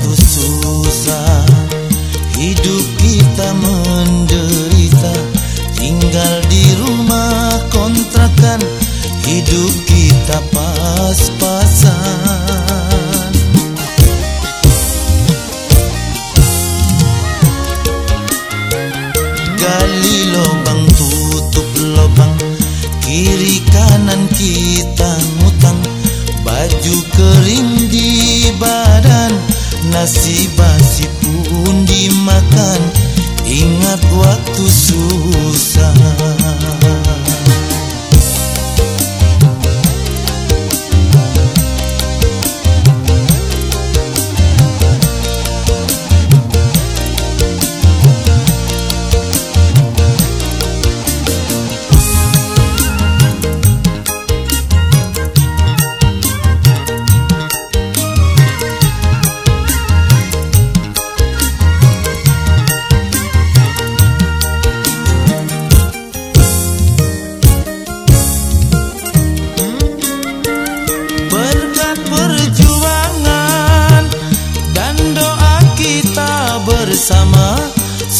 sungguh susah. Hidup kita menderita. Tinggal di rumah kontrakan. Hidup kita pas-pasan. Gali Nasi basi pun dimakan. Ingat waktu susah.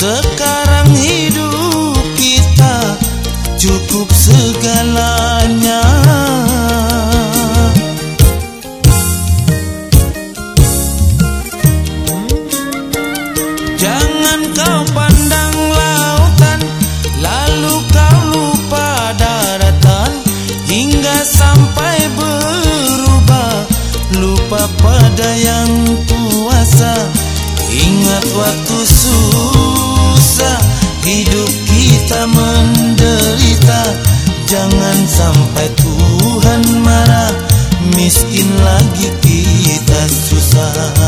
Sekarang hidup kita cukup segalanya. Jangan kau pandang lautan Lalu kau lupa daratan. Hingga sampai berubah Lupa pada yang kuasa. Ingat waktu susah menderita Jangan sampai Tuhan marah Miskin lagi kita susah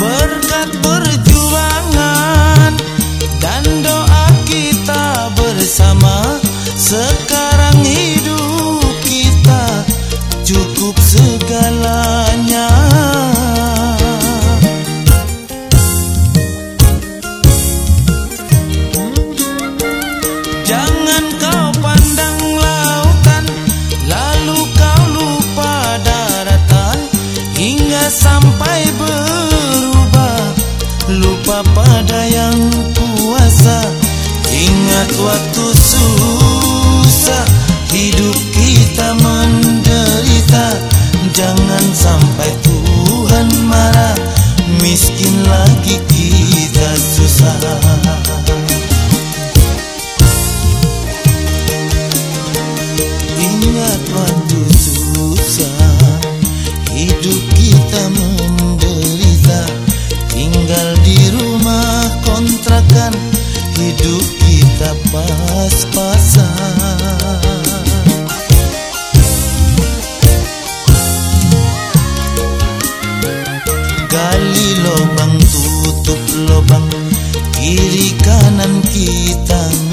Berkat perjuangan dan doa kita bersama Sekarang hidup kita cukup segalanya. Jangan kau pandang lautan Lalu kau lupa daratan Hingga sampai Lupa pada yang kuasa? Ingat waktu susah. Hidup kita menderita. Jangan sampai Tuhan marah. Miskin lagi kita susah. Ingat waktu susah. Hidup kita menderita. Tinggal di rumah kontrakan Hidup kita pas-pasan. Gali lubang tutup lubang Kiri kanan kita